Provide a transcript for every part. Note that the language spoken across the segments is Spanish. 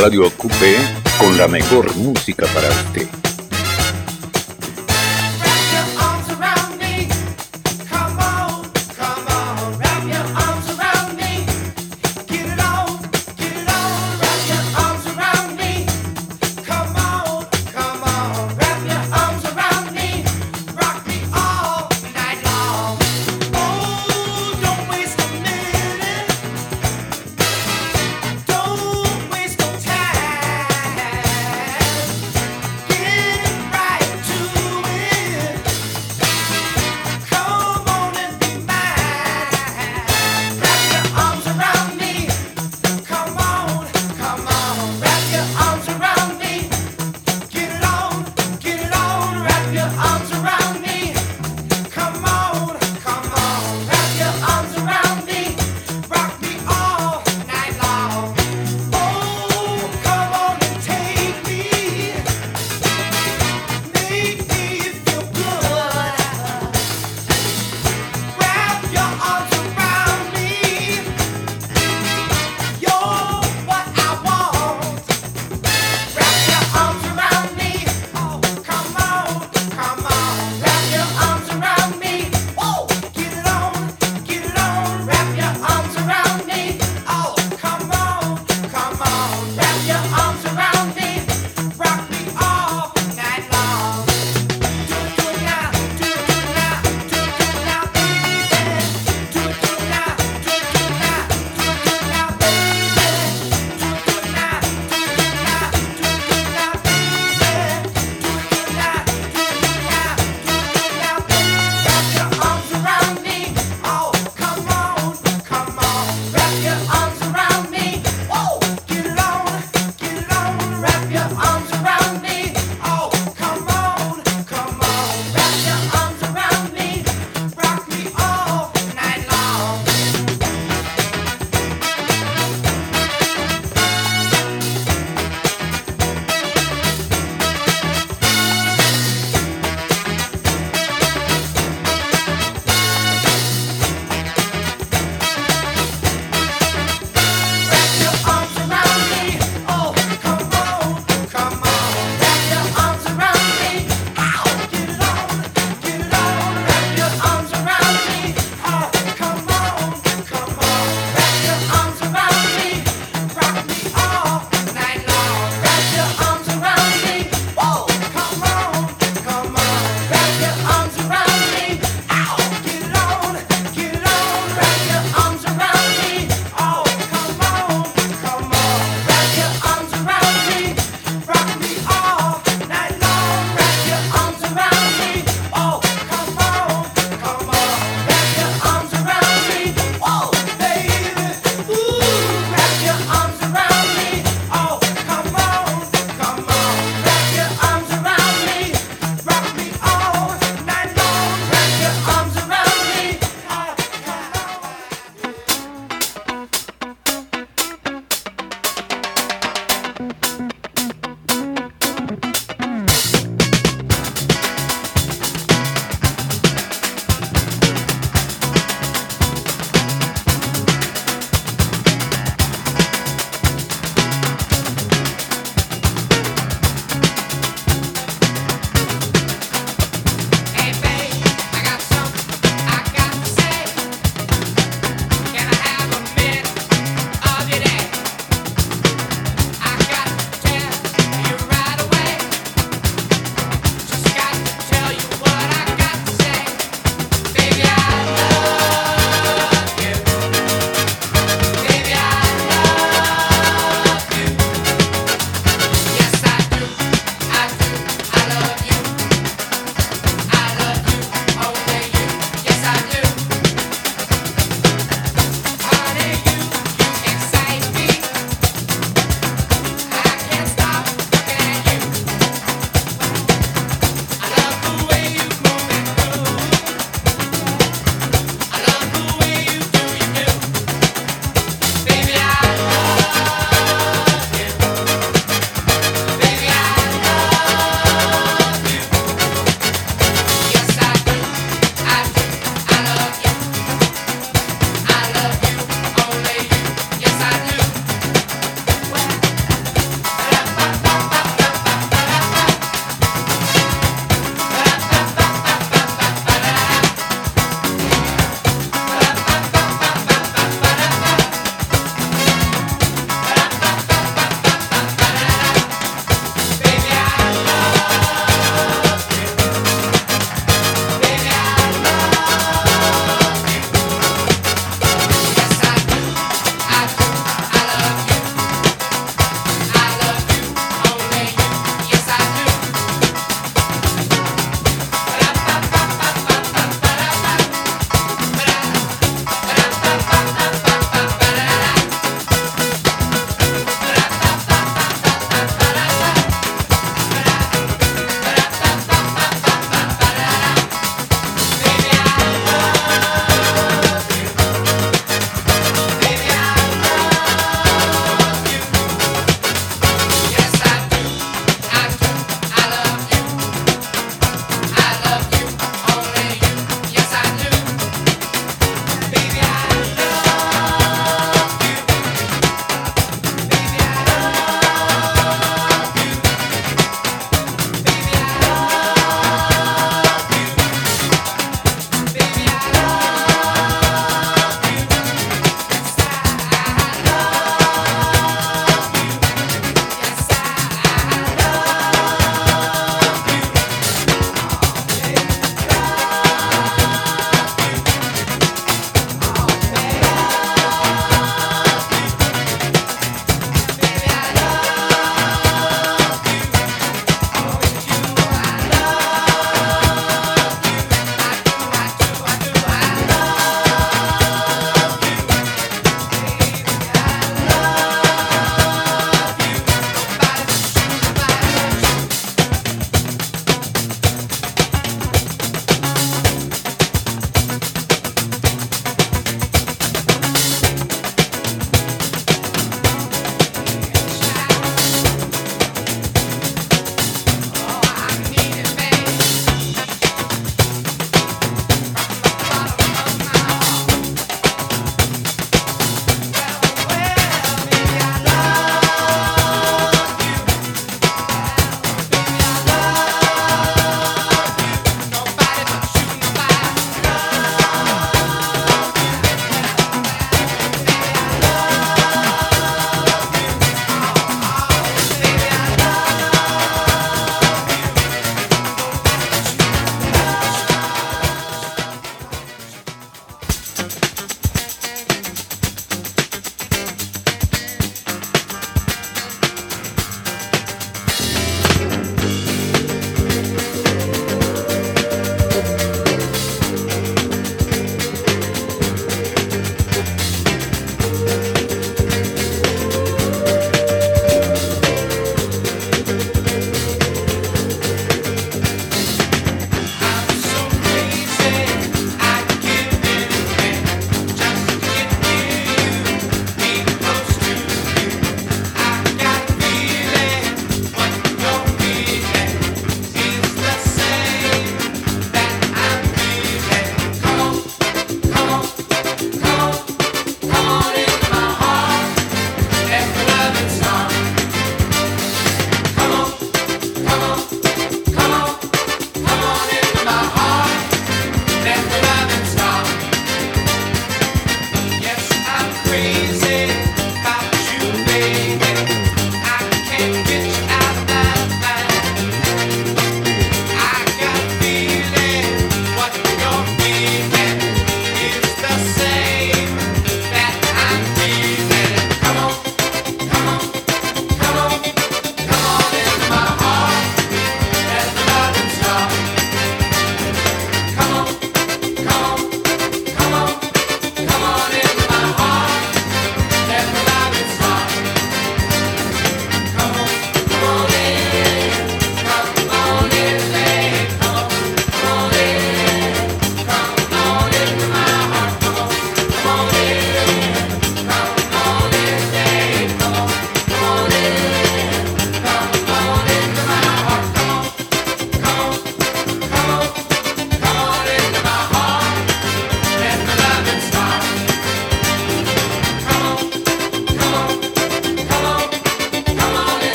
Radio Ocupe con la mejor música para usted.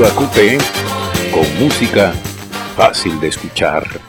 Radio con música fácil de escuchar.